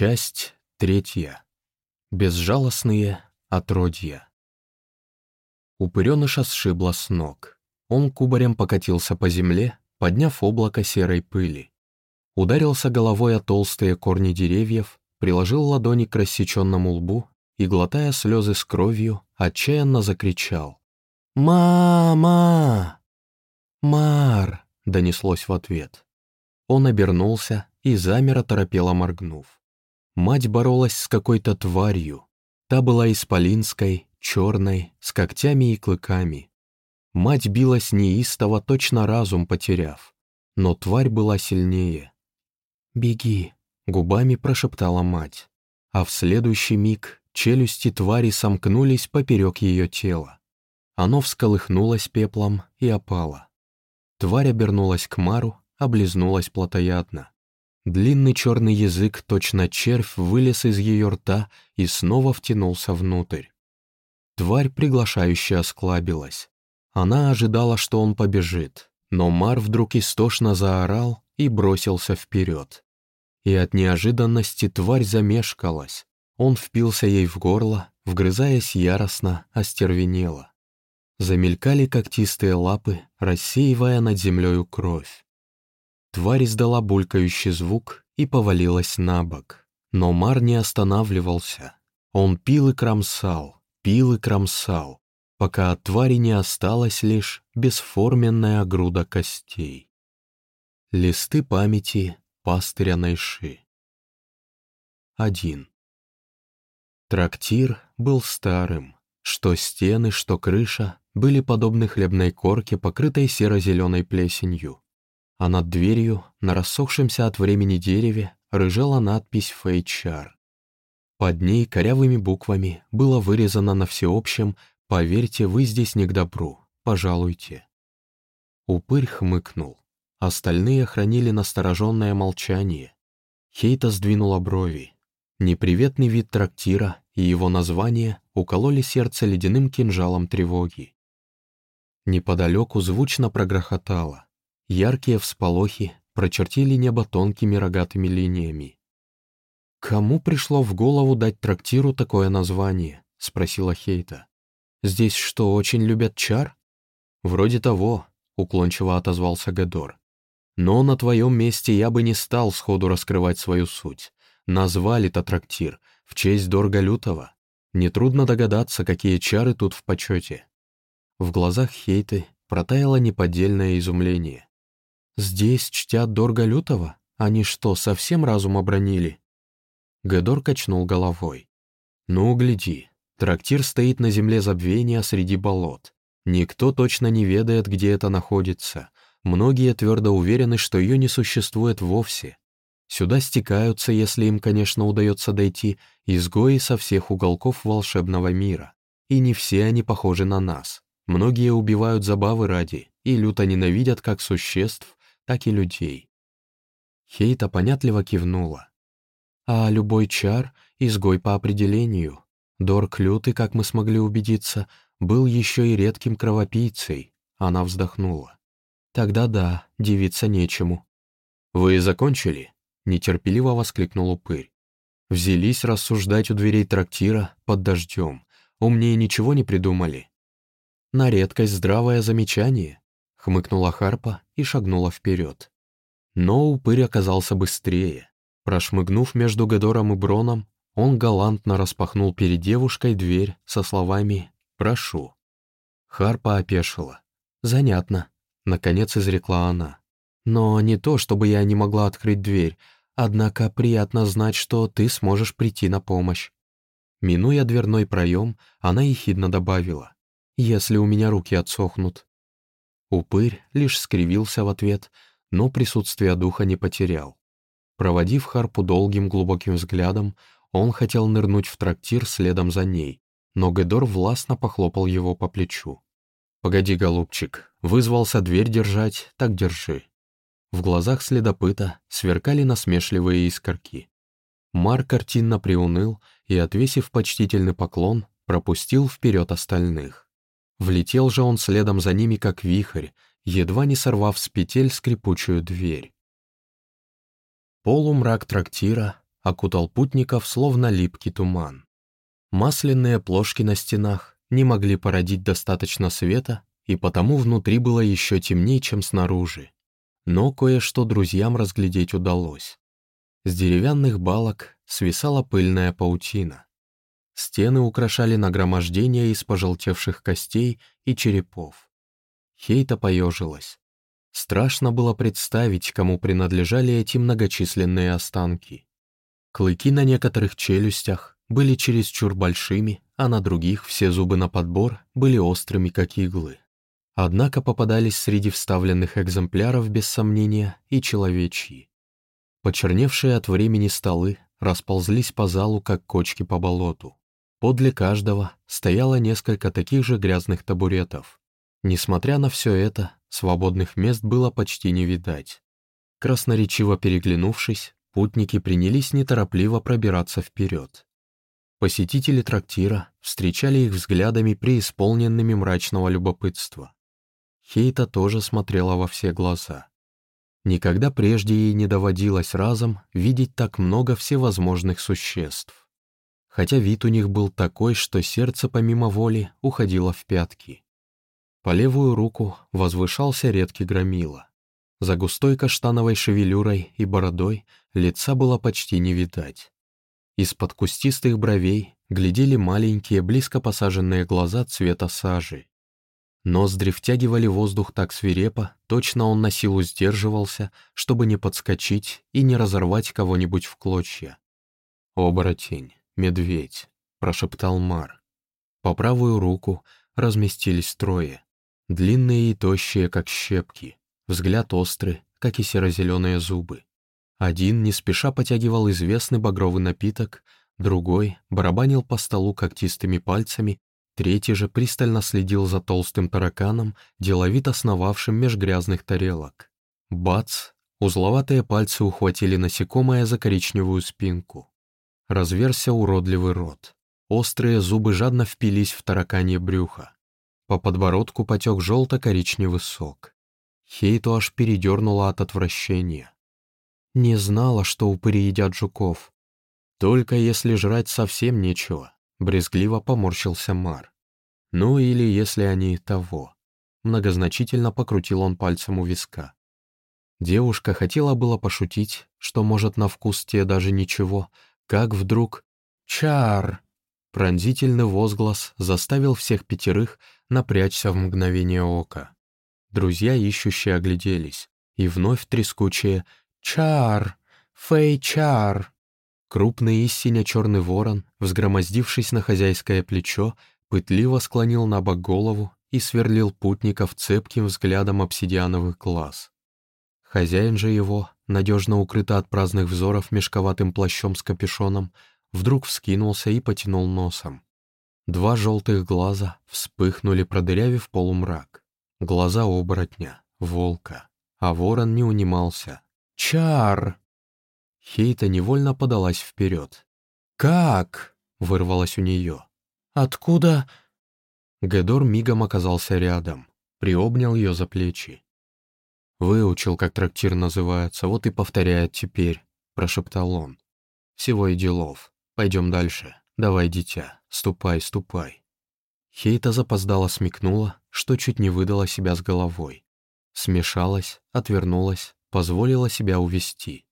Часть третья. Безжалостные отродья. Упыреныша сшибла с ног. Он кубарем покатился по земле, подняв облако серой пыли. Ударился головой о толстые корни деревьев, приложил ладони к рассеченному лбу и, глотая слезы с кровью, отчаянно закричал. «Мама!» «Мар!» — донеслось в ответ. Он обернулся и замер, оторопело моргнув. Мать боролась с какой-то тварью. Та была исполинской, черной, с когтями и клыками. Мать билась неистово, точно разум потеряв. Но тварь была сильнее. «Беги», — губами прошептала мать. А в следующий миг челюсти твари сомкнулись поперек ее тела. Оно всколыхнулось пеплом и опало. Тварь обернулась к Мару, облизнулась плотоядно. Длинный черный язык, точно червь, вылез из ее рта и снова втянулся внутрь. Тварь приглашающе осклабилась. Она ожидала, что он побежит, но Мар вдруг истошно заорал и бросился вперед. И от неожиданности тварь замешкалась. Он впился ей в горло, вгрызаясь яростно, остервенело. Замелькали когтистые лапы, рассеивая над землею кровь. Тварь издала булькающий звук и повалилась на бок. Но Мар не останавливался. Он пил и кромсал, пил и кромсал, пока от твари не осталась лишь бесформенная груда костей. Листы памяти пастыря Найши. Один. Трактир был старым. Что стены, что крыша были подобны хлебной корке, покрытой серо-зеленой плесенью а над дверью, на рассохшемся от времени дереве, рыжала надпись «Фейчар». Под ней корявыми буквами было вырезано на всеобщем «Поверьте, вы здесь не к добру, пожалуйте». Упырь хмыкнул. Остальные хранили настороженное молчание. Хейта сдвинула брови. Неприветный вид трактира и его название укололи сердце ледяным кинжалом тревоги. Неподалеку звучно прогрохотало. Яркие всполохи прочертили небо тонкими рогатыми линиями. «Кому пришло в голову дать трактиру такое название?» — спросила Хейта. «Здесь что, очень любят чар?» «Вроде того», — уклончиво отозвался Гедор. «Но на твоем месте я бы не стал сходу раскрывать свою суть. Назвали-то трактир в честь Дорга Лютого. Нетрудно догадаться, какие чары тут в почете». В глазах Хейты протаяло неподдельное изумление. «Здесь чтят Дорга Лютого? Они что, совсем разум обронили?» Гедор качнул головой. «Ну, гляди, трактир стоит на земле забвения среди болот. Никто точно не ведает, где это находится. Многие твердо уверены, что ее не существует вовсе. Сюда стекаются, если им, конечно, удается дойти, изгои со всех уголков волшебного мира. И не все они похожи на нас. Многие убивают забавы ради и люто ненавидят как существ, так и людей. Хейта понятливо кивнула. А любой чар — изгой по определению. Дорк Лютый, как мы смогли убедиться, был еще и редким кровопийцей. Она вздохнула. Тогда да, девиться нечему. «Вы закончили?» — нетерпеливо воскликнул упырь. «Взялись рассуждать у дверей трактира под дождем. Умнее ничего не придумали?» «На редкость здравое замечание», хмыкнула Харпа и шагнула вперед. Но упырь оказался быстрее. Прошмыгнув между Гедором и Броном, он галантно распахнул перед девушкой дверь со словами «Прошу». Харпа опешила. «Занятно», — наконец изрекла она. «Но не то, чтобы я не могла открыть дверь, однако приятно знать, что ты сможешь прийти на помощь». Минуя дверной проем, она ехидно добавила. «Если у меня руки отсохнут». Упырь лишь скривился в ответ, но присутствие духа не потерял. Проводив Харпу долгим глубоким взглядом, он хотел нырнуть в трактир следом за ней, но Гедор властно похлопал его по плечу. «Погоди, голубчик, вызвался дверь держать, так держи». В глазах следопыта сверкали насмешливые искорки. Мар картинно приуныл и, отвесив почтительный поклон, пропустил вперед остальных. Влетел же он следом за ними, как вихрь, едва не сорвав с петель скрипучую дверь. Полумрак трактира окутал путников словно липкий туман. Масляные плошки на стенах не могли породить достаточно света, и потому внутри было еще темнее, чем снаружи. Но кое-что друзьям разглядеть удалось. С деревянных балок свисала пыльная паутина. Стены украшали нагромождения из пожелтевших костей и черепов. Хейта поежилась. Страшно было представить, кому принадлежали эти многочисленные останки. Клыки на некоторых челюстях были чересчур большими, а на других все зубы на подбор были острыми, как иглы. Однако попадались среди вставленных экземпляров, без сомнения, и человечьи. Почерневшие от времени столы расползлись по залу, как кочки по болоту. Подле каждого стояло несколько таких же грязных табуретов. Несмотря на все это, свободных мест было почти не видать. Красноречиво переглянувшись, путники принялись неторопливо пробираться вперед. Посетители трактира встречали их взглядами преисполненными мрачного любопытства. Хейта тоже смотрела во все глаза. Никогда прежде ей не доводилось разом видеть так много всевозможных существ. Хотя вид у них был такой, что сердце помимо воли уходило в пятки. По левую руку возвышался редкий громила. За густой каштановой шевелюрой и бородой лица было почти не видать. Из-под кустистых бровей глядели маленькие, близко посаженные глаза цвета сажи. Ноздри втягивали воздух так свирепо, точно он на силу сдерживался, чтобы не подскочить и не разорвать кого-нибудь в клочья. «Оборотень, медведь», — прошептал Мар. По правую руку разместились трое. Длинные и тощие, как щепки, взгляд острый, как и серо-зеленые зубы. Один не спеша потягивал известный багровый напиток, другой барабанил по столу когтистыми пальцами, третий же пристально следил за толстым тараканом, деловито сновавшим меж грязных тарелок. Бац! Узловатые пальцы ухватили насекомое за коричневую спинку. Разверся уродливый рот. Острые зубы жадно впились в тараканье брюхо. По подбородку потек желто-коричневый сок. Хейту аж передернула от отвращения. Не знала, что упыри едят жуков. Только если жрать совсем нечего, брезгливо поморщился Мар. Ну или если они того. Многозначительно покрутил он пальцем у виска. Девушка хотела было пошутить, что, может, на вкус те даже ничего, как вдруг «Чар!» Пронзительный возглас заставил всех пятерых напрячься в мгновение ока. Друзья ищущие огляделись, и вновь трескучие «Чар! Фэй-чар!» Крупный и сине-черный ворон, взгромоздившись на хозяйское плечо, пытливо склонил на бок голову и сверлил путников цепким взглядом обсидиановых глаз. Хозяин же его, надежно укрыто от праздных взоров мешковатым плащом с капюшоном, вдруг вскинулся и потянул носом. Два желтых глаза вспыхнули, продырявив полумрак. Глаза оборотня, волка, а ворон не унимался, Чар!» Хейта невольно подалась вперед. «Как?» — вырвалось у нее. «Откуда?» Гедор мигом оказался рядом, приобнял ее за плечи. «Выучил, как трактир называется, вот и повторяет теперь», — прошептал он. «Всего и делов. Пойдем дальше. Давай, дитя, ступай, ступай». Хейта запоздала смекнула, что чуть не выдала себя с головой. Смешалась, отвернулась, позволила себя увести.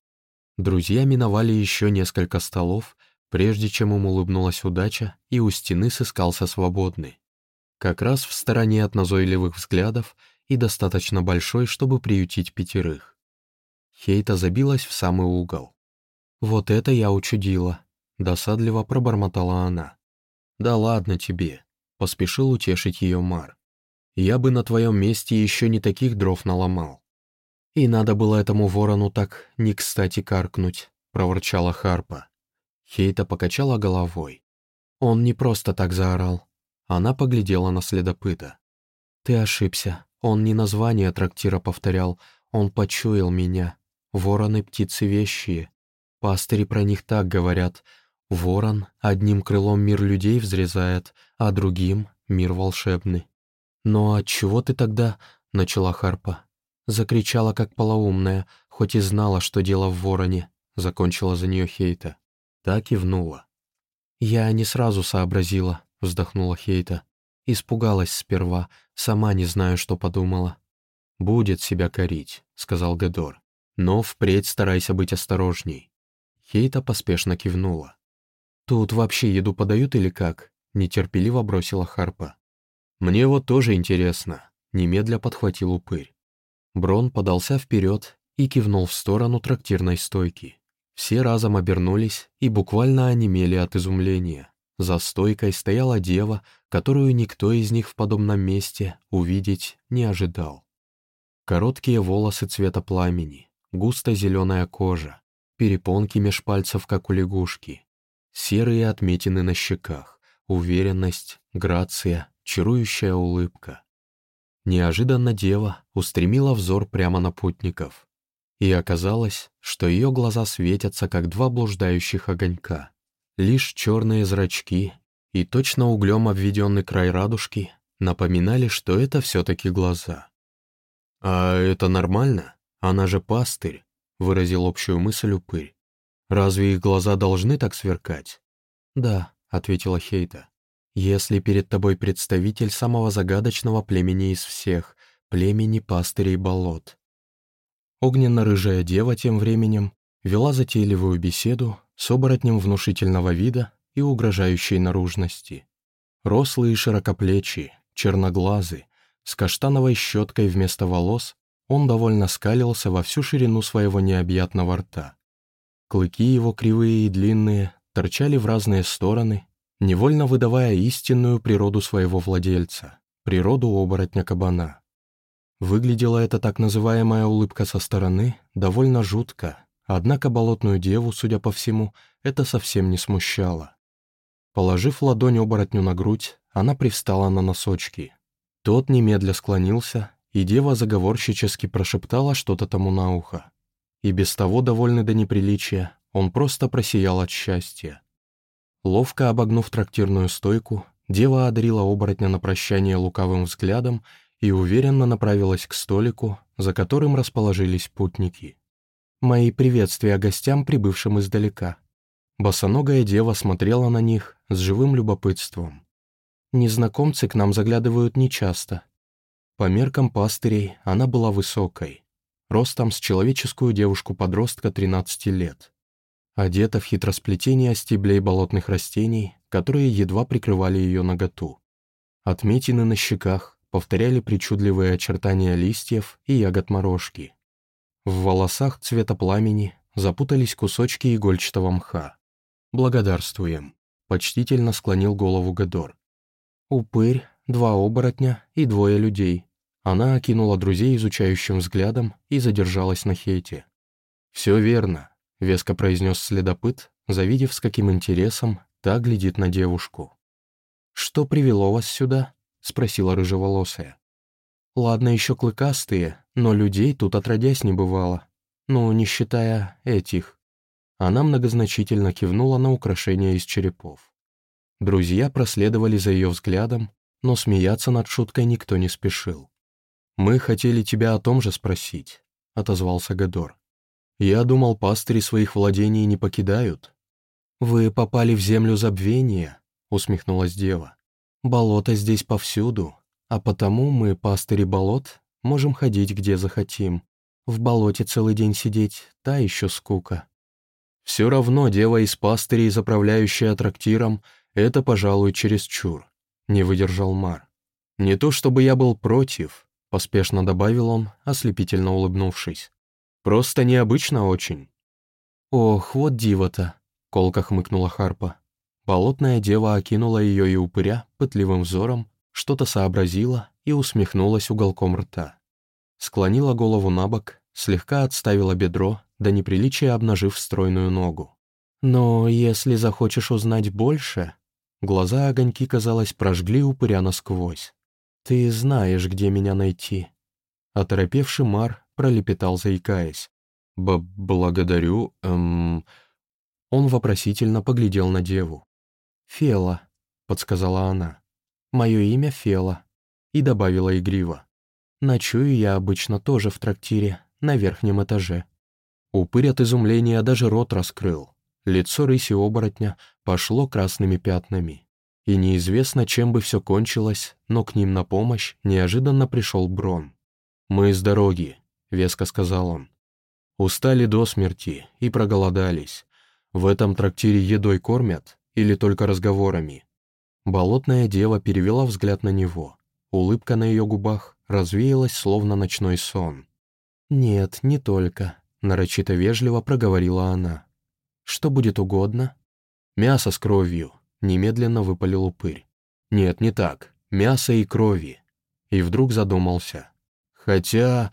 Друзья миновали еще несколько столов, прежде чем им улыбнулась удача, и у стены сыскался свободный. Как раз в стороне от назойливых взглядов и достаточно большой, чтобы приютить пятерых. Хейта забилась в самый угол. «Вот это я учудила», — досадливо пробормотала она. «Да ладно тебе», — поспешил утешить ее Мар. «Я бы на твоем месте еще не таких дров наломал. «И надо было этому ворону так не кстати каркнуть», — проворчала Харпа. Хейта покачала головой. «Он не просто так заорал». Она поглядела на следопыта. «Ты ошибся. Он не название трактира повторял, он почуял меня. Вороны — птицы вещие. Пастыри про них так говорят. Ворон одним крылом мир людей взрезает, а другим — мир волшебный». «Но отчего ты тогда...» — начала Харпа. Закричала, как полоумная, хоть и знала, что дело в вороне, закончила за нее Хейта. Та кивнула. «Я не сразу сообразила», — вздохнула Хейта. «Испугалась сперва, сама не знаю, что подумала». «Будет себя корить», — сказал Гедор. «Но впредь старайся быть осторожней». Хейта поспешно кивнула. «Тут вообще еду подают или как?» — нетерпеливо бросила Харпа. «Мне вот тоже интересно», — немедля подхватил упырь. Брон подался вперед и кивнул в сторону трактирной стойки. Все разом обернулись и буквально онемели от изумления. За стойкой стояла дева, которую никто из них в подобном месте увидеть не ожидал. Короткие волосы цвета пламени, густо-зеленая кожа, перепонки меж пальцев, как у лягушки, серые отметины на щеках, уверенность, грация, чарующая улыбка. Неожиданно дева устремила взор прямо на путников. И оказалось, что ее глаза светятся, как два блуждающих огонька. Лишь черные зрачки и точно углем обведенный край радужки напоминали, что это все-таки глаза. «А это нормально? Она же пастырь», — выразил общую мысль упырь. «Разве их глаза должны так сверкать?» «Да», — ответила Хейта. «Если перед тобой представитель самого загадочного племени из всех, племени пастырей болот». Огненно-рыжая дева тем временем вела затейливую беседу с оборотнем внушительного вида и угрожающей наружности. Рослый и широкоплечий, черноглазый, с каштановой щеткой вместо волос, он довольно скалился во всю ширину своего необъятного рта. Клыки его кривые и длинные торчали в разные стороны, невольно выдавая истинную природу своего владельца, природу оборотня-кабана. Выглядела эта так называемая улыбка со стороны довольно жутко, однако болотную деву, судя по всему, это совсем не смущало. Положив ладонь оборотню на грудь, она привстала на носочки, тот немедля склонился, и дева заговорщически прошептала что-то тому на ухо. И без того, довольный до неприличия, он просто просиял от счастья. Ловко обогнув трактирную стойку, дева одарила оборотня на прощание лукавым взглядом и уверенно направилась к столику, за которым расположились путники. «Мои приветствия гостям, прибывшим издалека». Босоногая дева смотрела на них с живым любопытством. Незнакомцы к нам заглядывают нечасто. По меркам пастырей она была высокой, ростом с человеческую девушку-подростка 13 лет. Одета в хитросплетение стеблей болотных растений, которые едва прикрывали ее наготу. Отметины на щеках повторяли причудливые очертания листьев и ягод морожки. В волосах цвета пламени запутались кусочки игольчатого мха. «Благодарствуем», — почтительно склонил голову Гадор. Упырь, два оборотня и двое людей. Она окинула друзей изучающим взглядом и задержалась на Хейте. «Все верно», — веско произнес следопыт, завидев, с каким интересом та глядит на девушку. «Что привело вас сюда?» — спросила рыжеволосая. «Ладно, еще клыкастые, но людей тут отродясь не бывало. Ну, не считая этих». Она многозначительно кивнула на украшения из черепов. Друзья проследовали за ее взглядом, но смеяться над шуткой никто не спешил. «Мы хотели тебя о том же спросить», — отозвался Гадор. «Я думал, пастыри своих владений не покидают». «Вы попали в землю забвения», — усмехнулась дева. «Болото здесь повсюду, а потому мы, пастыри болот, можем ходить где захотим. В болоте целый день сидеть — та еще скука». «Все равно дева из пастырей, заправляющая трактиром, это, пожалуй, чересчур. Не выдержал Мар. Не то чтобы я был против, поспешно добавил он, ослепительно улыбнувшись. Просто необычно очень. Ох, вот диво-то, колко хмыкнула Харпа. Болотная дева окинула ее и упыря пытливым взором, что-то сообразила и усмехнулась уголком рта. Склонила голову на бок, слегка отставила бедро, до неприличия обнажив стройную ногу. «Но если захочешь узнать больше, Глаза огоньки, казалось, прожгли упыря насквозь. «Ты знаешь, где меня найти». Оторопевший Мар пролепетал, заикаясь. «Б «Благодарю, эм...» Он вопросительно поглядел на деву. «Фела», — подсказала она. «Мое имя Фела», — и добавила игриво. «Ночую я обычно тоже в трактире, на верхнем этаже». Упырь от изумления даже рот раскрыл. лицо рыси-оборотня пошло красными пятнами. И неизвестно, чем бы все кончилось, но к ним на помощь неожиданно пришел Брон. «Мы с дороги», — веско сказал он. «Устали до смерти и проголодались. В этом трактире едой кормят или только разговорами?» Болотная дева перевела взгляд на него. Улыбка на ее губах развеялась, словно ночной сон. «Нет, не только», — нарочито вежливо проговорила она. «Что будет угодно?» «Мясо с кровью», — немедленно выпалил упырь. «Нет, не так. Мясо и крови». И вдруг задумался. «Хотя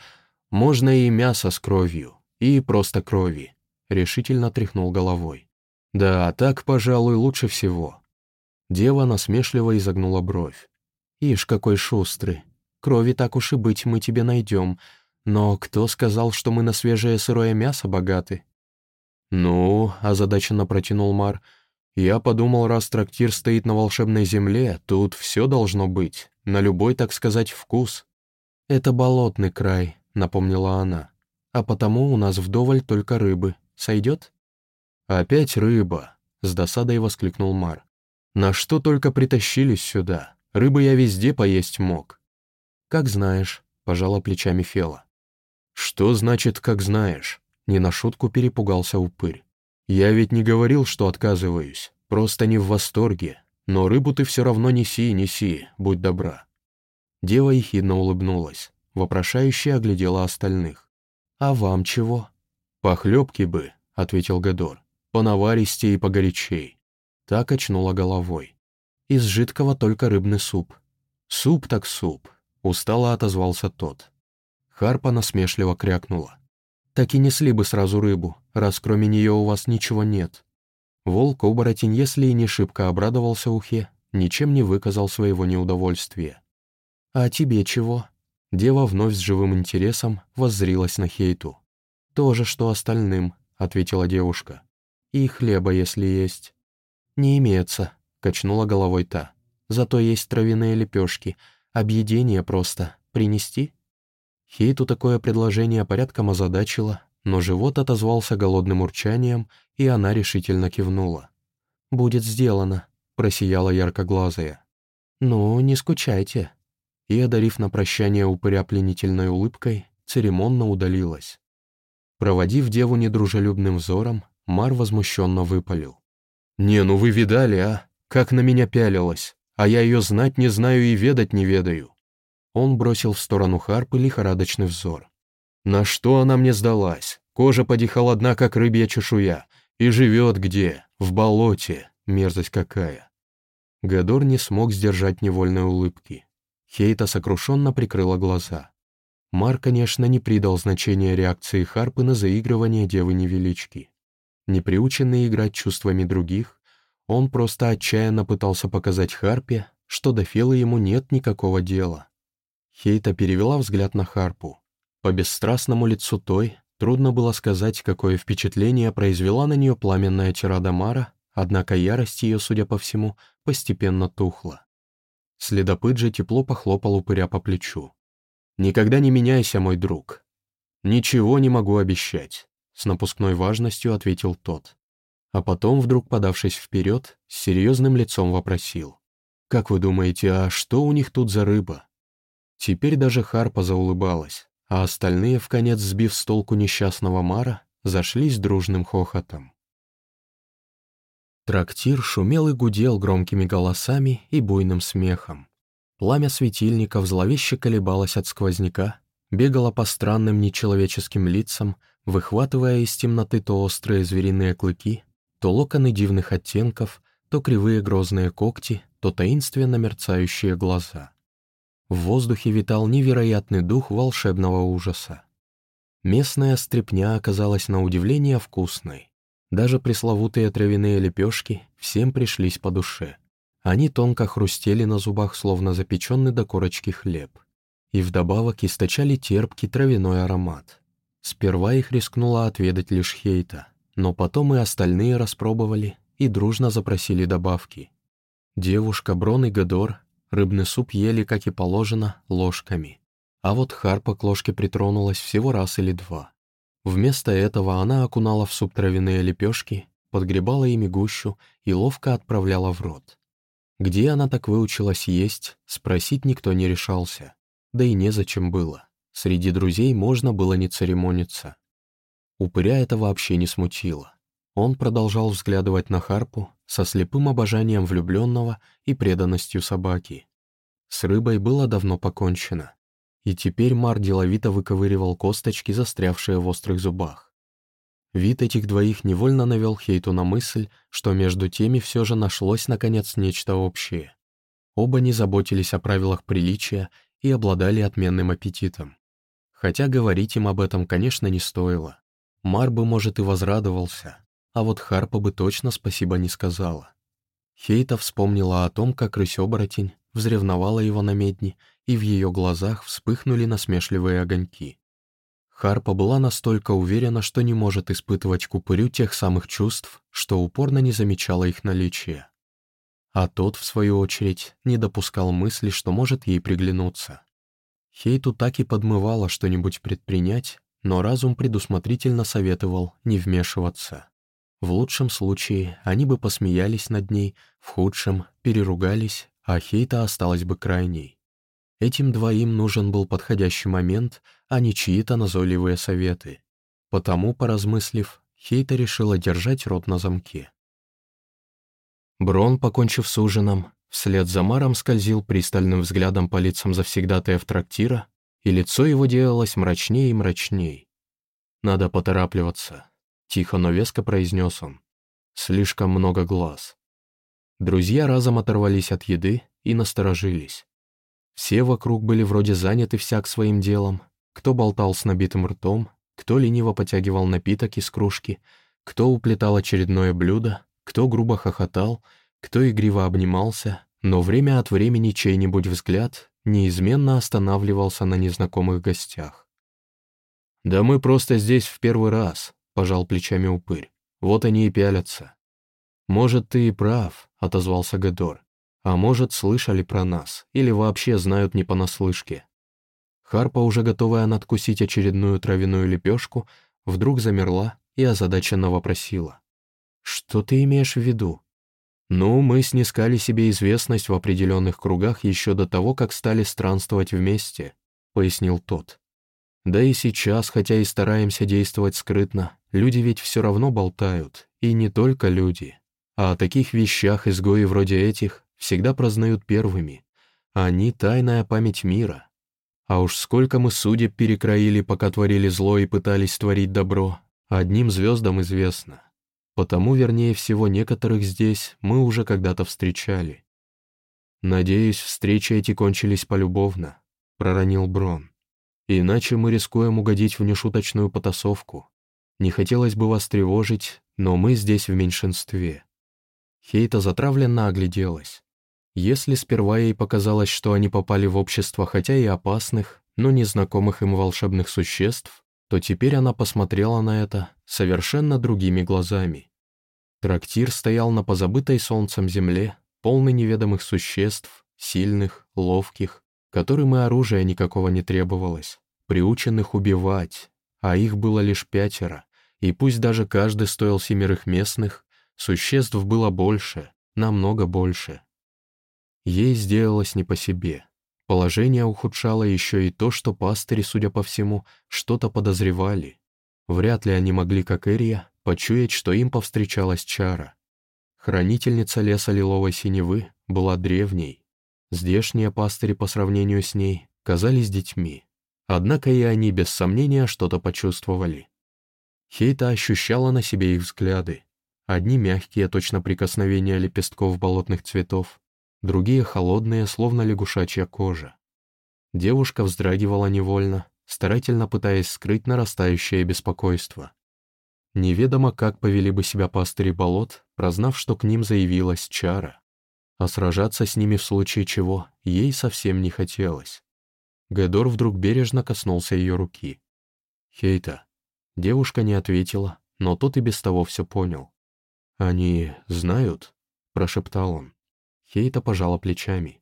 можно и мясо с кровью, и просто крови», — решительно тряхнул головой. «Да, так, пожалуй, лучше всего». Дева насмешливо изогнула бровь. «Ишь, какой шустрый. Крови так уж и быть мы тебе найдем. Но кто сказал, что мы на свежее сырое мясо богаты?» «Ну», — озадаченно протянул Мар, — «я подумал, раз трактир стоит на волшебной земле, тут все должно быть, на любой, так сказать, вкус». «Это болотный край», — напомнила она. «А потому у нас вдоволь только рыбы. Сойдет?» «Опять рыба», — с досадой воскликнул Мар. На что только притащились сюда. Рыбы я везде поесть мог. Как знаешь, пожала плечами Фела. Что значит «как знаешь»? Не на шутку перепугался упырь. Я ведь не говорил, что отказываюсь. Просто не в восторге. Но рыбу ты все равно неси, неси, будь добра. Дева ехидно улыбнулась. Вопрошающе оглядела остальных. «А вам чего?» «Похлебки бы», — ответил Гадор. «Понаваристей и погорячей. Так очнула головой. Из жидкого только рыбный суп. «Суп так суп», — устало отозвался тот. Харпа насмешливо крякнула. «Так и несли бы сразу рыбу, раз кроме нее у вас ничего нет». Волк-оборотень, если и не шибко обрадовался ухе, ничем не выказал своего неудовольствия. «А тебе чего?» Дева вновь с живым интересом воззрилась на Хейту. «То же, что остальным», — ответила девушка. «И хлеба, если есть». «Не имеется», — качнула головой та. «Зато есть травяные лепешки. Объедение просто. Принести?» Хейту такое предложение порядком озадачило, но живот отозвался голодным урчанием, и она решительно кивнула. «Будет сделано», — просияла яркоглазая. «Ну, не скучайте». И, одарив на прощание упыря пленительной улыбкой, церемонно удалилась. Проводив деву недружелюбным взором, Мар возмущенно выпалил. «Не, ну вы видали, а? Как на меня пялилась. А я ее знать не знаю и ведать не ведаю». Он бросил в сторону Харпы лихорадочный взор. «На что она мне сдалась? Кожа поди холодна, как рыбья чешуя. И живет где? В болоте. Мерзость какая». Гадор не смог сдержать невольной улыбки. Хейта сокрушенно прикрыла глаза. Мар, конечно, не придал значения реакции Харпы на заигрывание девы-невелички. Не приученный играть чувствами других, он просто отчаянно пытался показать Харпе, что до Фелы ему нет никакого дела. Хейта перевела взгляд на Харпу. По бесстрастному лицу той трудно было сказать, какое впечатление произвела на нее пламенная тирада Мара, однако ярость ее, судя по всему, постепенно тухла. Следопыт же тепло похлопал упыря по плечу. «Никогда не меняйся, мой друг. Ничего не могу обещать. С напускной важностью ответил тот. А потом, вдруг подавшись вперед, с серьезным лицом вопросил. «Как вы думаете, а что у них тут за рыба?» Теперь даже Харпа заулыбалась, а остальные, в конец сбив с толку несчастного Мара, зашлись дружным хохотом. Трактир шумел и гудел громкими голосами и буйным смехом. Пламя светильников зловеще колебалось от сквозняка, бегало по странным нечеловеческим лицам, выхватывая из темноты то острые звериные клыки, то локоны дивных оттенков, то кривые грозные когти, то таинственно мерцающие глаза. В воздухе витал невероятный дух волшебного ужаса. Местная стрепня оказалась на удивление вкусной. Даже пресловутые травяные лепешки всем пришлись по душе. Они тонко хрустели на зубах, словно запеченный до корочки хлеб. И вдобавок источали терпкий травяной аромат. Сперва их рискнула отведать лишь Хейта, но потом и остальные распробовали и дружно запросили добавки. Девушка, Брон и Гадор рыбный суп ели, как и положено, ложками. А вот Харпа к ложке притронулась всего раз или два. Вместо этого она окунала в суп травяные лепешки, подгребала ими гущу и ловко отправляла в рот. Где она так выучилась есть, спросить никто не решался. Да и незачем было. Среди друзей можно было не церемониться. Упыря это вообще не смутило. Он продолжал взглядывать на Харпу со слепым обожанием влюбленного и преданностью собаки. С рыбой было давно покончено. И теперь Мар деловито выковыривал косточки, застрявшие в острых зубах. Вид этих двоих невольно навел Хейту на мысль, что между теми все же нашлось, наконец, нечто общее. Оба не заботились о правилах приличия и обладали отменным аппетитом. Хотя говорить им об этом, конечно, не стоило. Мар бы, может, и возрадовался, а вот Харпа бы точно спасибо не сказала. Хейта вспомнила о том, как рысь-оборотень взревновала его на медни, и в ее глазах вспыхнули насмешливые огоньки. Харпа была настолько уверена, что не может испытывать купырю тех самых чувств, что упорно не замечала их наличия. А тот, в свою очередь, не допускал мысли, что может ей приглянуться. Хейту так и подмывало что-нибудь предпринять, но разум предусмотрительно советовал не вмешиваться. В лучшем случае они бы посмеялись над ней, в худшем — переругались, а Хейта осталась бы крайней. Этим двоим нужен был подходящий момент, а не чьи-то назойливые советы. Потому, поразмыслив, Хейта решила держать рот на замке. Брон, покончив с ужином, вслед за Маром скользил пристальным взглядом по лицам завсегдатаев трактира, и лицо его делалось мрачнее и мрачней. «Надо поторапливаться», — тихо, но веско произнес он. «Слишком много глаз». Друзья разом оторвались от еды и насторожились. Все вокруг были вроде заняты всяк своим делом. Кто болтал с набитым ртом, кто лениво потягивал напиток из кружки, кто уплетал очередное блюдо, кто грубо хохотал, кто игриво обнимался, но время от времени чей-нибудь взгляд неизменно останавливался на незнакомых гостях. «Да мы просто здесь в первый раз», — пожал плечами упырь. «Вот они и пялятся». «Может, ты и прав», — отозвался Гедор. А может, слышали про нас, или вообще знают не понаслышке. Харпа, уже готовая надкусить очередную травяную лепешку, вдруг замерла и озадаченно вопросила. «Что ты имеешь в виду?» «Ну, мы снискали себе известность в определенных кругах еще до того, как стали странствовать вместе», — пояснил тот. «Да и сейчас, хотя и стараемся действовать скрытно, люди ведь все равно болтают, и не только люди. А о таких вещах изгои вроде этих всегда прознают первыми. Они — тайная память мира. А уж сколько мы судеб перекроили, пока творили зло и пытались творить добро, одним звездам известно. Потому, вернее всего, некоторых здесь мы уже когда-то встречали. «Надеюсь, встречи эти кончились полюбовно», — проронил Брон. «Иначе мы рискуем угодить в нешуточную потасовку. Не хотелось бы вас тревожить, но мы здесь в меньшинстве». Хейта затравленно огляделась. Если сперва ей показалось, что они попали в общество хотя и опасных, но незнакомых им волшебных существ, то теперь она посмотрела на это совершенно другими глазами. Трактир стоял на позабытой солнцем земле, полный неведомых существ, сильных, ловких, которым и оружия никакого не требовалось, приученных убивать, а их было лишь пятеро, и пусть даже каждый стоил семерых местных, существ было больше, намного больше. Ей сделалось не по себе. Положение ухудшало еще и то, что пастыри, судя по всему, что-то подозревали. Вряд ли они могли, как Эрия, почуять, что им повстречалась чара. Хранительница леса лиловой синевы была древней. Здешние пастыри по сравнению с ней казались детьми. Однако и они без сомнения что-то почувствовали. Хейта ощущала на себе их взгляды. Одни мягкие, точно прикосновения лепестков болотных цветов, другие холодные, словно лягушачья кожа. Девушка вздрагивала невольно, старательно пытаясь скрыть нарастающее беспокойство. Неведомо, как повели бы себя пастыри болот, прознав, что к ним заявилась чара. А сражаться с ними в случае чего ей совсем не хотелось. Гедор вдруг бережно коснулся ее руки. «Хейта». Девушка не ответила, но тот и без того все понял. «Они знают?» — прошептал он. Хейта пожала плечами.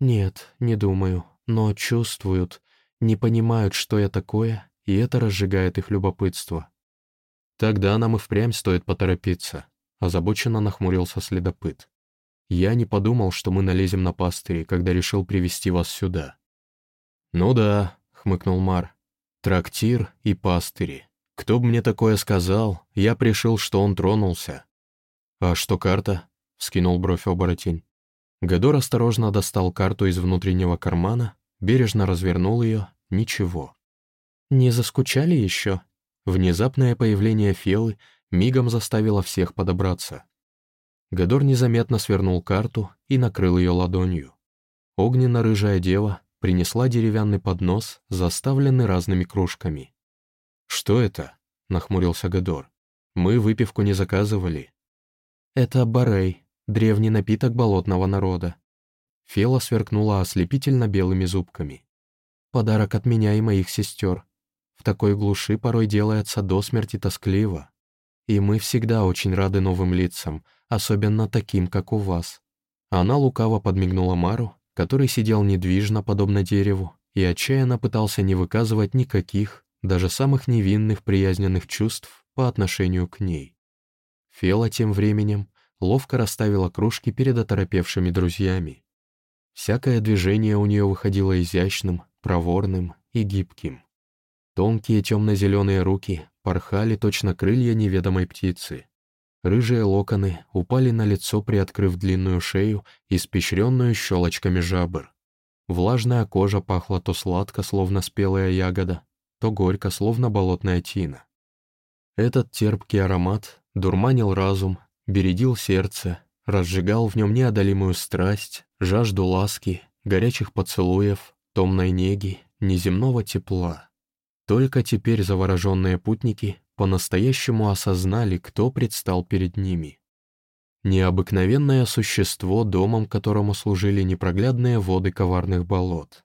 «Нет, не думаю, но чувствуют, не понимают, что я такое, и это разжигает их любопытство. Тогда нам и впрямь стоит поторопиться», озабоченно нахмурился следопыт. «Я не подумал, что мы налезем на пастыри, когда решил привести вас сюда». «Ну да», — хмыкнул Мар, — «трактир и пастыри. Кто бы мне такое сказал, я пришел, что он тронулся». «А что карта?» — скинул бровь оборотень. Гадор осторожно достал карту из внутреннего кармана, бережно развернул ее, ничего. «Не заскучали еще?» Внезапное появление Фелы мигом заставило всех подобраться. Гадор незаметно свернул карту и накрыл ее ладонью. Огненно-рыжая дева принесла деревянный поднос, заставленный разными кружками. «Что это?» — нахмурился Гадор. «Мы выпивку не заказывали». «Это барей, древний напиток болотного народа». Фела сверкнула ослепительно белыми зубками. «Подарок от меня и моих сестер. В такой глуши порой делается до смерти тоскливо. И мы всегда очень рады новым лицам, особенно таким, как у вас». Она лукаво подмигнула Мару, который сидел недвижно, подобно дереву, и отчаянно пытался не выказывать никаких, даже самых невинных приязненных чувств по отношению к ней. Фела тем временем ловко расставила кружки перед оторопевшими друзьями. Всякое движение у нее выходило изящным, проворным и гибким. Тонкие темно-зеленые руки порхали точно крылья неведомой птицы. Рыжие локоны упали на лицо, приоткрыв длинную шею, испещренную щелочками жабр. Влажная кожа пахла то сладко, словно спелая ягода, то горько, словно болотная тина. Этот терпкий аромат дурманил разум, бередил сердце, разжигал в нем неодолимую страсть, жажду ласки, горячих поцелуев, томной неги, неземного тепла. Только теперь завороженные путники по-настоящему осознали, кто предстал перед ними. Необыкновенное существо, домом которому служили непроглядные воды коварных болот.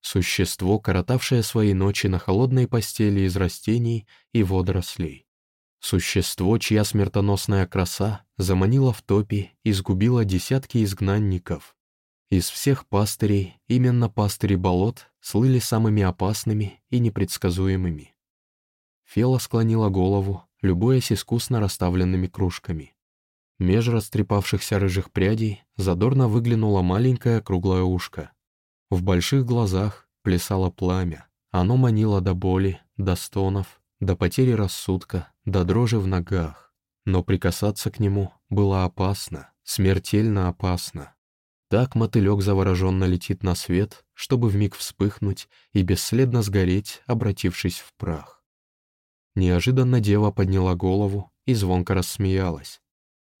Существо, коротавшее свои ночи на холодной постели из растений и водорослей. Существо, чья смертоносная краса заманила в топи и сгубила десятки изгнанников, из всех пастырей именно пастыри болот слыли самыми опасными и непредсказуемыми. Фела склонила голову, любуясь искусно расставленными кружками. Меж растрепавшихся рыжих прядей задорно выглянуло маленькое круглое ушко. В больших глазах плясало пламя. Оно манило до боли, до стонов, до потери рассудка, до дрожи в ногах. Но прикасаться к нему было опасно, смертельно опасно. Так мотылек завороженно летит на свет, чтобы вмиг вспыхнуть и бесследно сгореть, обратившись в прах. Неожиданно дева подняла голову и звонко рассмеялась.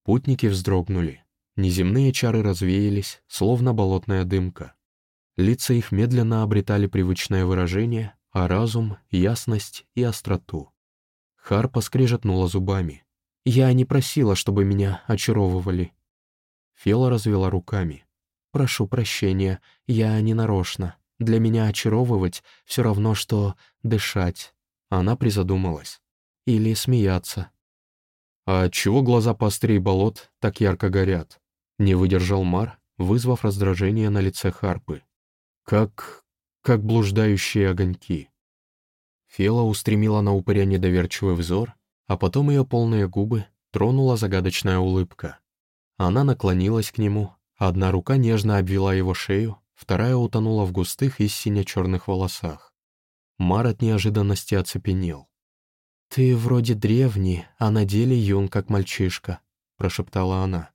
Путники вздрогнули. Неземные чары развеялись, словно болотная дымка. Лица их медленно обретали привычное выражение, а разум — ясность и остроту. Харпа скрежетнула зубами. «Я не просила, чтобы меня очаровывали». Фела развела руками. «Прошу прощения, я не нарочно. Для меня очаровывать все равно, что дышать». Она призадумалась. «Или смеяться». «А чего глаза пострей болот так ярко горят?» Не выдержал Мар, вызвав раздражение на лице Харпы. «Как... как блуждающие огоньки». Фела устремила на упыря недоверчивый взор, а потом ее полные губы тронула загадочная улыбка. Она наклонилась к нему, Одна рука нежно обвела его шею, вторая утонула в густых и сине-черных волосах. Мар от неожиданности оцепенел. «Ты вроде древний, а на деле юн, как мальчишка», — прошептала она.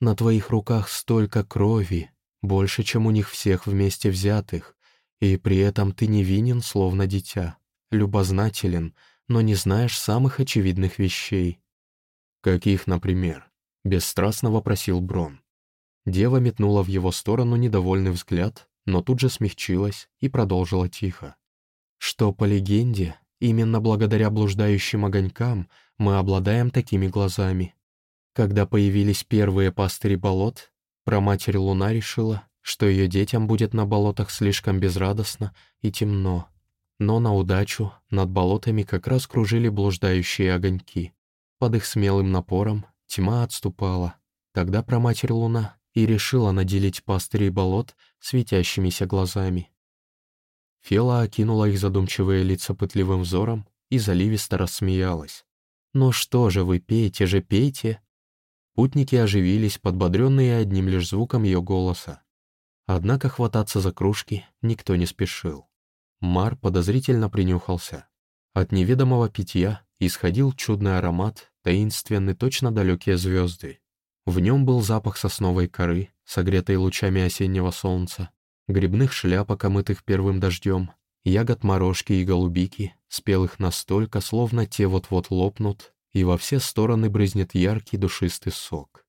«На твоих руках столько крови, больше, чем у них всех вместе взятых, и при этом ты невинен, словно дитя, любознателен, но не знаешь самых очевидных вещей». «Каких, например?» — бесстрастно вопросил Брон. Дева метнула в его сторону недовольный взгляд, но тут же смягчилась и продолжила тихо. «Что, по легенде, именно благодаря блуждающим огонькам мы обладаем такими глазами. Когда появились первые пастыри болот, проматерь Луна решила, что ее детям будет на болотах слишком безрадостно и темно. Но на удачу над болотами как раз кружили блуждающие огоньки. Под их смелым напором тьма отступала. Тогда проматерь Луна и решила наделить пастырей болот светящимися глазами. Фела окинула их задумчивые лица пытливым взором и заливисто рассмеялась. «Ну что же вы, пейте же, пейте, Путники оживились, подбодренные одним лишь звуком ее голоса. Однако хвататься за кружки никто не спешил. Мар подозрительно принюхался. От неведомого питья исходил чудный аромат, таинственный, точно далекие звезды. В нем был запах сосновой коры, согретой лучами осеннего солнца, грибных шляпок, омытых первым дождем, ягод морожки и голубики, спелых настолько, словно те вот-вот лопнут, и во все стороны брызнет яркий душистый сок.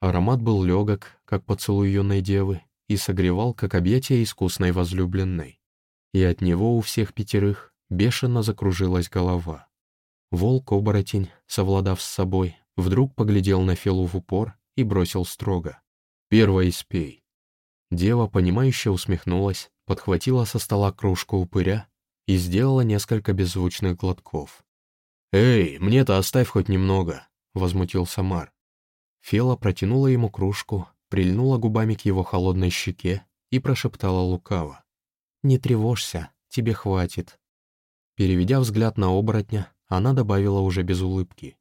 Аромат был легок, как поцелуй юной девы, и согревал, как объятие искусной возлюбленной. И от него у всех пятерых бешено закружилась голова. Волк-оборотень, совладав с собой, вдруг поглядел на Филу в упор и бросил строго. «Первое испей». Дева, понимающе усмехнулась, подхватила со стола кружку упыря и сделала несколько беззвучных глотков. «Эй, мне-то оставь хоть немного», — возмутился Мар. Фела протянула ему кружку, прильнула губами к его холодной щеке и прошептала лукаво. «Не тревожься, тебе хватит». Переведя взгляд на оборотня, она добавила уже без улыбки.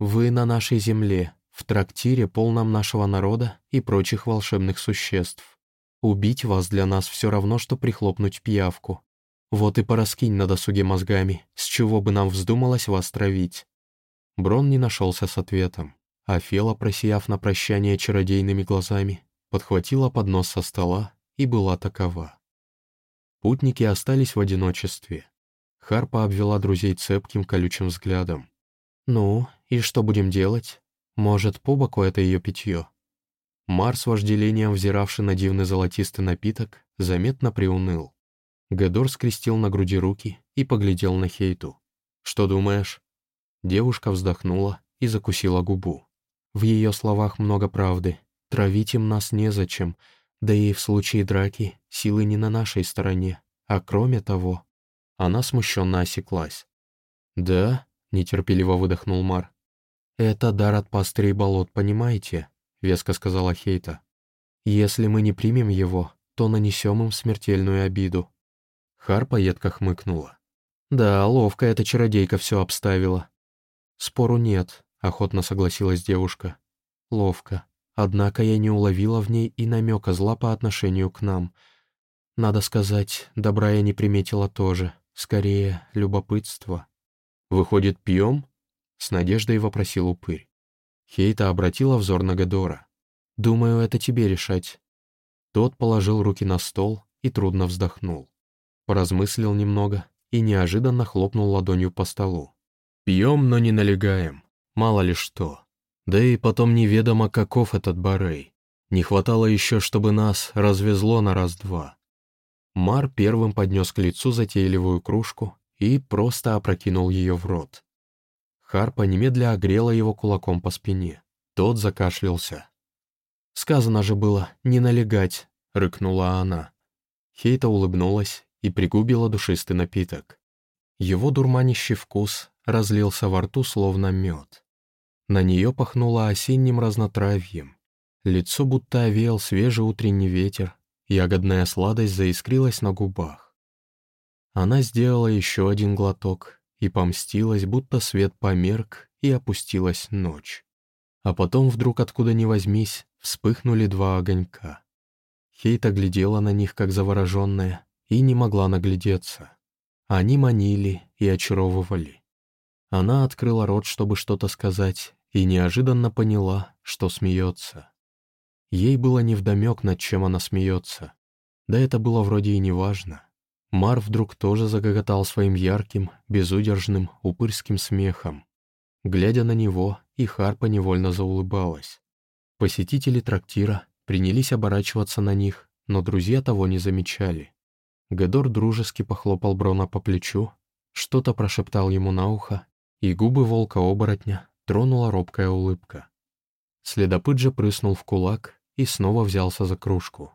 «Вы на нашей земле, в трактире, полном нашего народа и прочих волшебных существ. Убить вас для нас все равно, что прихлопнуть пиявку. Вот и пораскинь на досуге мозгами, с чего бы нам вздумалось вас травить». Брон не нашелся с ответом, а Фела, просияв на прощание чародейными глазами, подхватила поднос со стола и была такова. Путники остались в одиночестве. Харпа обвела друзей цепким колючим взглядом. «Ну, и что будем делать? Может, по боку это ее питье?» Марс, вожделением взиравший на дивный золотистый напиток, заметно приуныл. Гедор скрестил на груди руки и поглядел на Хейту. «Что думаешь?» Девушка вздохнула и закусила губу. В ее словах много правды. Травить им нас незачем, да и в случае драки силы не на нашей стороне. А кроме того... Она смущенно осеклась. «Да?» — нетерпеливо выдохнул Мар. «Это дар от пастырей болот, понимаете?» — веско сказала Хейта. «Если мы не примем его, то нанесем им смертельную обиду. Харпа едко хмыкнула. «Да, ловко эта чародейка все обставила». «Спору нет», — охотно согласилась девушка. «Ловко. Однако я не уловила в ней и намека зла по отношению к нам. Надо сказать, добра я не приметила тоже. Скорее, любопытство». «Выходит, пьем?» — с надеждой вопросил упырь. Хейта обратила взор на Гадора. «Думаю, это тебе решать». Тот положил руки на стол и трудно вздохнул поразмыслил немного и неожиданно хлопнул ладонью по столу. «Пьем, но не налегаем. Мало ли что. Да и потом неведомо, каков этот барей. Не хватало еще, чтобы нас развезло на раз-два». Мар первым поднес к лицу затейливую кружку и просто опрокинул ее в рот. Харпа немедля огрела его кулаком по спине. Тот закашлялся. «Сказано же было, не налегать», — рыкнула она. Хейта улыбнулась и пригубила душистый напиток. Его дурманящий вкус разлился во рту словно мед. На нее пахнуло осенним разнотравьем. Лицо будто овеял свежий утренний ветер, ягодная сладость заискрилась на губах. Она сделала еще один глоток и помстилась, будто свет померк и опустилась ночь. А потом вдруг откуда ни возьмись вспыхнули два огонька. Хейта глядела на них, как завороженная, и не могла наглядеться. Они манили и очаровывали. Она открыла рот, чтобы что-то сказать, и неожиданно поняла, что смеется. Ей было невдомек, над чем она смеется. Да это было вроде и не важно. Мар вдруг тоже загоготал своим ярким, безудержным, упырским смехом. Глядя на него, и Харпа невольно заулыбалась. Посетители трактира принялись оборачиваться на них, но друзья того не замечали. Гедор дружески похлопал Брона по плечу, что-то прошептал ему на ухо, и губы волка-оборотня тронула робкая улыбка. Следопыт же прыснул в кулак и снова взялся за кружку.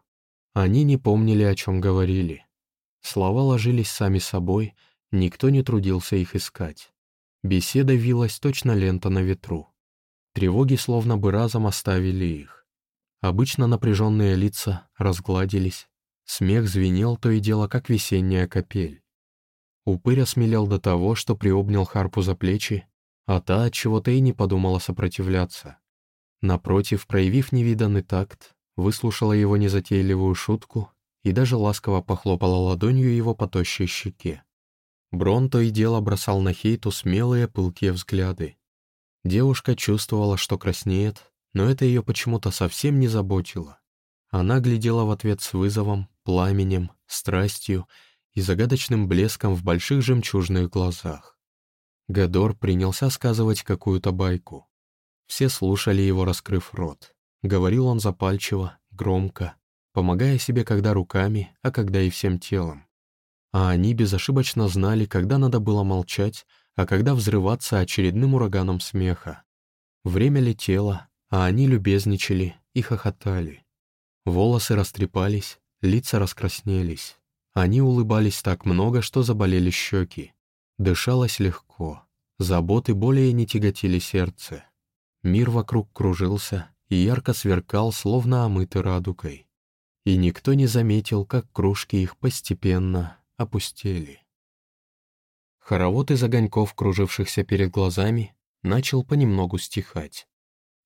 Они не помнили, о чем говорили. Слова ложились сами собой, никто не трудился их искать. Беседа вилась точно лента на ветру. Тревоги словно бы разом оставили их. Обычно напряженные лица разгладились, Смех звенел то и дело, как весенняя капель. Упырь осмелел до того, что приобнял Харпу за плечи, а та от чего-то и не подумала сопротивляться. Напротив, проявив невиданный такт, выслушала его незатейливую шутку и даже ласково похлопала ладонью его по тощей щеке. Брон то и дело бросал на Хейту смелые пылкие взгляды. Девушка чувствовала, что краснеет, но это ее почему-то совсем не заботило. Она глядела в ответ с вызовом, пламенем, страстью и загадочным блеском в больших жемчужных глазах. Гадор принялся сказывать какую-то байку. Все слушали его, раскрыв рот. Говорил он запальчиво, громко, помогая себе когда руками, а когда и всем телом. А они безошибочно знали, когда надо было молчать, а когда взрываться очередным ураганом смеха. Время летело, а они любезничали и хохотали. Волосы растрепались, лица раскраснелись. Они улыбались так много, что заболели щеки. Дышалось легко. Заботы более не тяготили сердце. Мир вокруг кружился и ярко сверкал, словно омытый радугой. И никто не заметил, как кружки их постепенно опустели. Хоровод из огоньков, кружившихся перед глазами, начал понемногу стихать.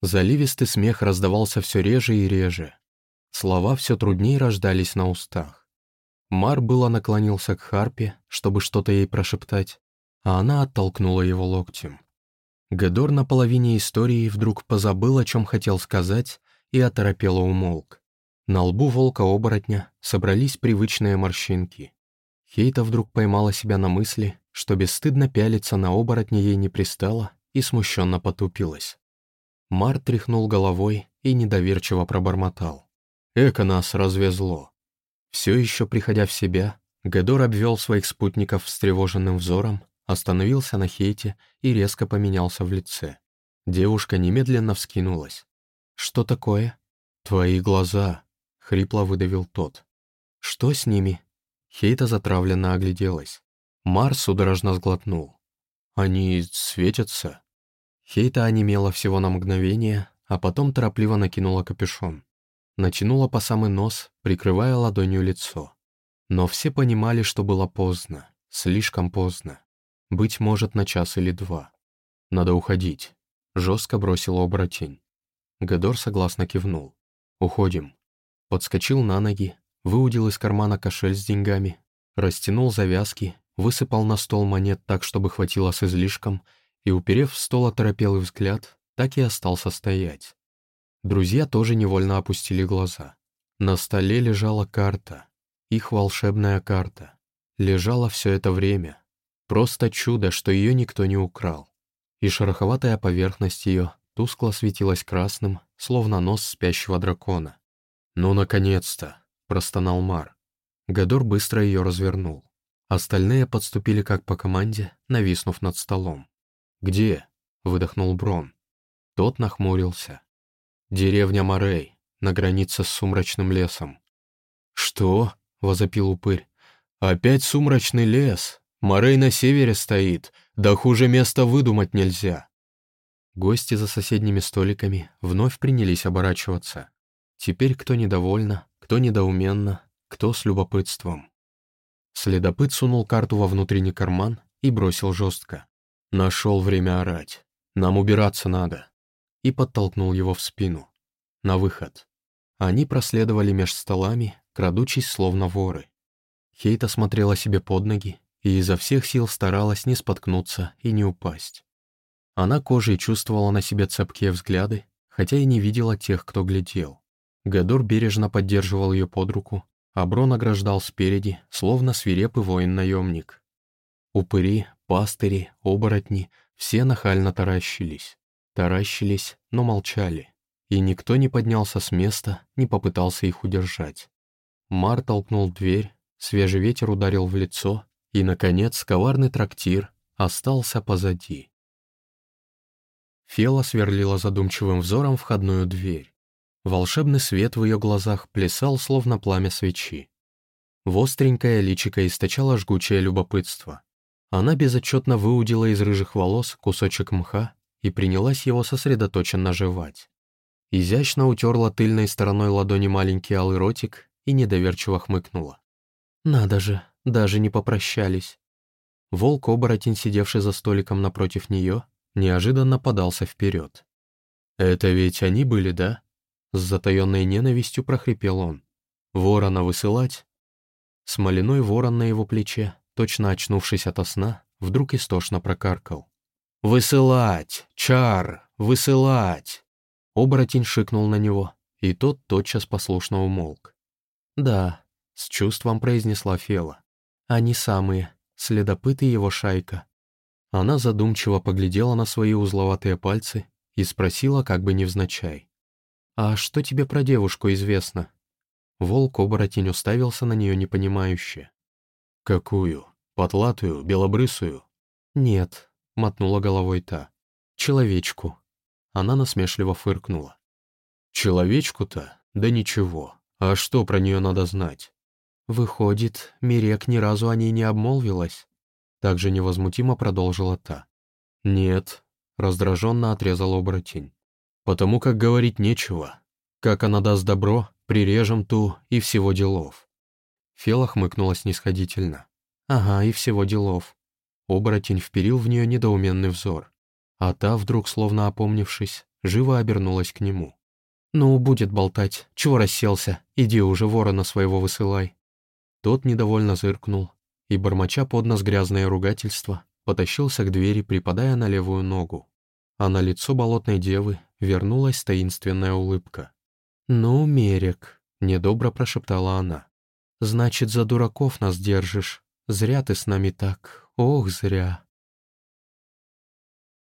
Заливистый смех раздавался все реже и реже. Слова все труднее рождались на устах. Мар было наклонился к Харпе, чтобы что-то ей прошептать, а она оттолкнула его локтем. Гедор на половине истории вдруг позабыл, о чем хотел сказать, и оторопело умолк. На лбу волка-оборотня собрались привычные морщинки. Хейта вдруг поймала себя на мысли, что бесстыдно пялиться на оборотня ей не пристало, и смущенно потупилась. Мар тряхнул головой и недоверчиво пробормотал. «Эко нас развезло». Все еще приходя в себя, Гедор обвел своих спутников встревоженным взором, остановился на Хейте и резко поменялся в лице. Девушка немедленно вскинулась. «Что такое?» «Твои глаза», — хрипло выдавил тот. «Что с ними?» Хейта затравленно огляделась. Марс судорожно сглотнул. «Они светятся?» Хейта онемела всего на мгновение, а потом торопливо накинула капюшон. Натянула по самый нос, прикрывая ладонью лицо. Но все понимали, что было поздно, слишком поздно. Быть может, на час или два. Надо уходить. Жестко бросил оборотень. Гадор согласно кивнул. «Уходим». Подскочил на ноги, выудил из кармана кошель с деньгами, растянул завязки, высыпал на стол монет так, чтобы хватило с излишком, и, уперев в стол оторопелый взгляд, так и остался стоять. Друзья тоже невольно опустили глаза. На столе лежала карта, их волшебная карта. Лежала все это время. Просто чудо, что ее никто не украл. И шероховатая поверхность ее тускло светилась красным, словно нос спящего дракона. «Ну, наконец-то!» — простонал Мар. Гадор быстро ее развернул. Остальные подступили как по команде, нависнув над столом. «Где?» — выдохнул Брон. Тот нахмурился. «Деревня Морей, на границе с сумрачным лесом». «Что?» — возопил упырь. «Опять сумрачный лес? Морей на севере стоит, да хуже места выдумать нельзя». Гости за соседними столиками вновь принялись оборачиваться. Теперь кто недовольно, кто недоуменно, кто с любопытством. Следопыт сунул карту во внутренний карман и бросил жестко. Нашел время орать. Нам убираться надо. И подтолкнул его в спину. На выход. Они проследовали меж столами, крадучись словно воры. Хейта смотрела себе под ноги и изо всех сил старалась не споткнуться и не упасть. Она кожей чувствовала на себе цепкие взгляды, хотя и не видела тех, кто глядел. Гадор бережно поддерживал ее под руку, а Брон ограждал спереди, словно свирепый воин-наемник. Упыри, пастыри, оборотни — все нахально таращились. Таращились, но молчали. И никто не поднялся с места, не попытался их удержать. Мар толкнул дверь, свежий ветер ударил в лицо, и, наконец, коварный трактир остался позади. Фела сверлила задумчивым взором входную дверь. Волшебный свет в ее глазах плясал, словно пламя свечи. Востренькое личико источало жгучее любопытство. Она безотчетно выудила из рыжих волос кусочек мха и принялась его сосредоточенно жевать. Изящно утерла тыльной стороной ладони маленький алый ротик и недоверчиво хмыкнула. «Надо же, даже не попрощались». Волк-оборотень, сидевший за столиком напротив нее, неожиданно подался вперед. «Это ведь они были, да?» С затаенной ненавистью прохрипел он. «Ворона высылать?» Смоляной ворон на его плече, точно очнувшись ото сна, вдруг истошно прокаркал. «Высылать! Чар! Высылать!» Оборотень шикнул на него, и тот тотчас послушно умолк. «Да», — с чувством произнесла Фела. «Они самые, следопыты его шайка». Она задумчиво поглядела на свои узловатые пальцы и спросила как бы невзначай. «А что тебе про девушку известно?» Волк-оборотень уставился на нее непонимающе. «Какую? Потлатую, белобрысую?» «Нет», — мотнула головой та. «Человечку». Она насмешливо фыркнула. «Человечку-то? Да ничего. А что про нее надо знать?» «Выходит, Мирек ни разу о ней не обмолвилась?» Также невозмутимо продолжила та. «Нет», — раздраженно отрезал оборотень потому как говорить нечего. Как она даст добро, прирежем ту и всего делов». Фела хмыкнула снисходительно. «Ага, и всего делов». Оборотень вперил в нее недоуменный взор. А та, вдруг словно опомнившись, живо обернулась к нему. «Ну, будет болтать. Чего расселся? Иди уже ворона своего высылай». Тот недовольно зыркнул и, бормоча под нос грязное ругательство, потащился к двери, припадая на левую ногу. А на лицо болотной девы вернулась таинственная улыбка. «Ну, Мерик», — недобро прошептала она, — «значит, за дураков нас держишь. Зря ты с нами так, ох, зря».